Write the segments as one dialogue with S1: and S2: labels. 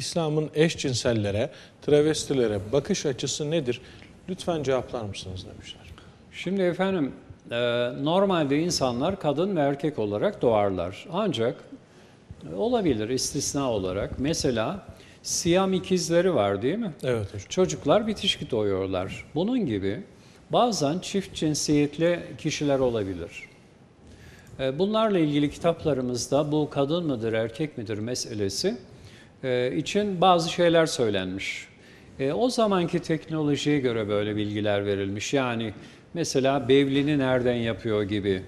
S1: İslam'ın eşcinsellere, travestilere bakış açısı nedir? Lütfen cevaplar mısınız demişler.
S2: Şimdi efendim e, normalde insanlar kadın ve erkek olarak doğarlar. Ancak e, olabilir istisna olarak. Mesela siyam ikizleri var değil mi?
S1: Evet hocam.
S2: Çocuklar bitişik doğuyorlar. Bunun gibi bazen çift cinsiyetli kişiler olabilir. E, Bunlarla ilgili kitaplarımızda bu kadın mıdır, erkek midir meselesi e, için bazı şeyler söylenmiş. E, O zamanki teknolojiye göre böyle bilgiler verilmiş. Yani mesela bevlini nereden yapıyor gibi.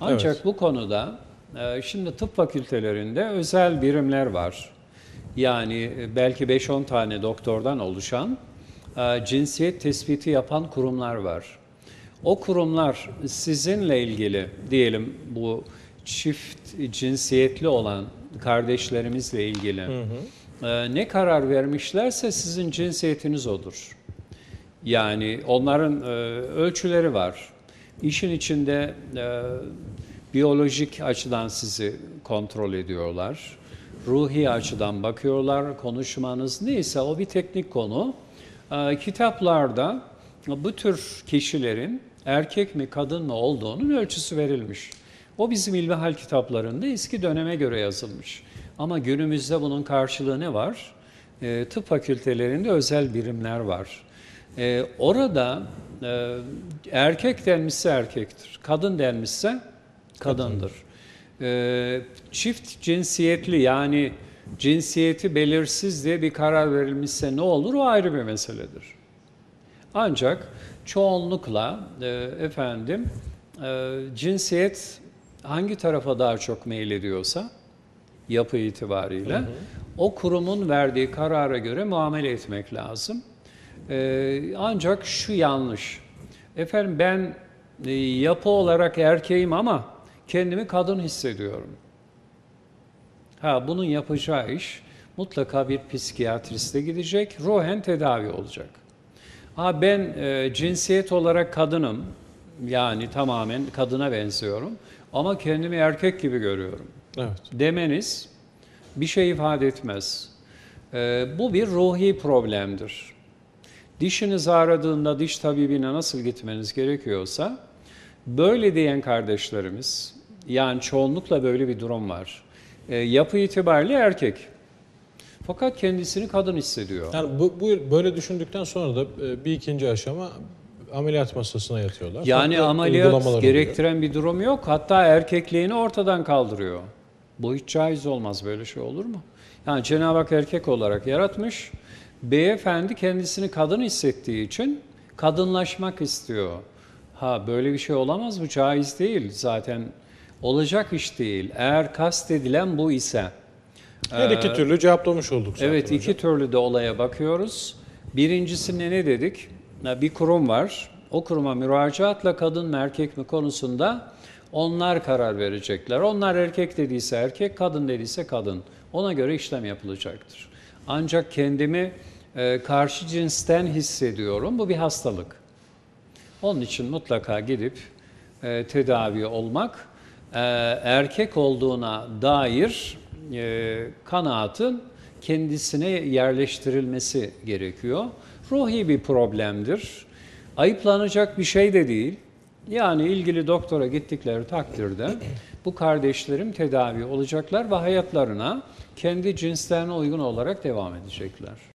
S2: Ancak
S1: Evet.
S2: bu konuda e, şimdi tıp fakültelerinde özel birimler var. Yani e, belki 5-10 tane doktordan oluşan e, cinsiyet tespiti yapan kurumlar var. O kurumlar sizinle ilgili diyelim bu çift cinsiyetli olan kardeşlerimizle ilgili e, ne karar vermişlerse sizin cinsiyetiniz odur. Yani onların e, ölçüleri var. İşin içinde e, biyolojik açıdan sizi kontrol ediyorlar. Ruhi açıdan bakıyorlar. Konuşmanız neyse o bir teknik konu. E, kitaplarda bu tür kişilerin erkek mi kadın mı olduğunun ölçüsü verilmiş. O bizim ilmihal kitaplarında eski döneme göre yazılmış. Ama günümüzde bunun karşılığı ne var? E, tıp fakültelerinde özel birimler var. E, orada e, erkek denmişse erkektir, kadın denmişse kadındır. E, çift cinsiyetli yani cinsiyeti belirsiz diye bir karar verilmişse ne olur o ayrı bir meseledir. Ancak çoğunlukla e, efendim e, cinsiyet hangi tarafa daha çok meylediyorsa yapı itibariyle o kurumun verdiği karara göre muamele etmek lazım. E, ancak şu yanlış. Efendim ben e, yapı olarak erkeğim ama kendimi kadın hissediyorum. Ha bunun yapacağı iş mutlaka bir psikiyatriste gidecek, ruhen tedavi olacak. Ha ben e, cinsiyet olarak kadınım, yani tamamen kadına benziyorum ama kendimi erkek gibi görüyorum
S1: Evet.
S2: demeniz bir şey ifade etmez. E, bu bir ruhi problemdir. Dişiniz ağrıdığında diş tabibine nasıl gitmeniz gerekiyorsa böyle diyen kardeşlerimiz yani çoğunlukla böyle bir durum var. E, yapı itibariyle erkek. Fakat kendisini kadın hissediyor.
S1: Yani bu, bu böyle düşündükten sonra da e, bir ikinci aşama ameliyat masasına yatıyorlar.
S2: Yani
S1: Farklı
S2: ameliyat
S1: uygulamalar oluyor.
S2: gerektiren bir durum yok. Hatta erkekliğini ortadan kaldırıyor. Bu hiç caiz olmaz. Böyle şey olur mu? Yani Cenab-ı Hak erkek olarak yaratmış. Beyefendi kendisini kadın hissettiği için kadınlaşmak istiyor. Ha böyle bir şey olamaz mı? Caiz değil. Zaten olacak iş değil. Eğer kastedilen bu ise.
S1: Her iki türlü cevaplamış olduk zaten
S2: Evet
S1: hocam.
S2: iki türlü de olaya bakıyoruz. Birincisinde ne dedik? Bir kurum var. O kuruma müracaatla kadın mı erkek mi konusunda onlar karar verecekler. Onlar erkek dediyse erkek, kadın dediyse kadın. Ona göre işlem yapılacaktır. Ancak kendimi e, karşı cinsten hissediyorum. Bu bir hastalık. Onun için mutlaka gidip e, tedavi olmak, e, erkek olduğuna dair e, kanaatın kendisine yerleştirilmesi gerekiyor. Ruhi bir problemdir. Ayıplanacak bir şey de değil. Yani ilgili doktora gittikleri takdirde bu kardeşlerim tedavi olacaklar ve hayatlarına kendi cinslerine uygun olarak devam edecekler.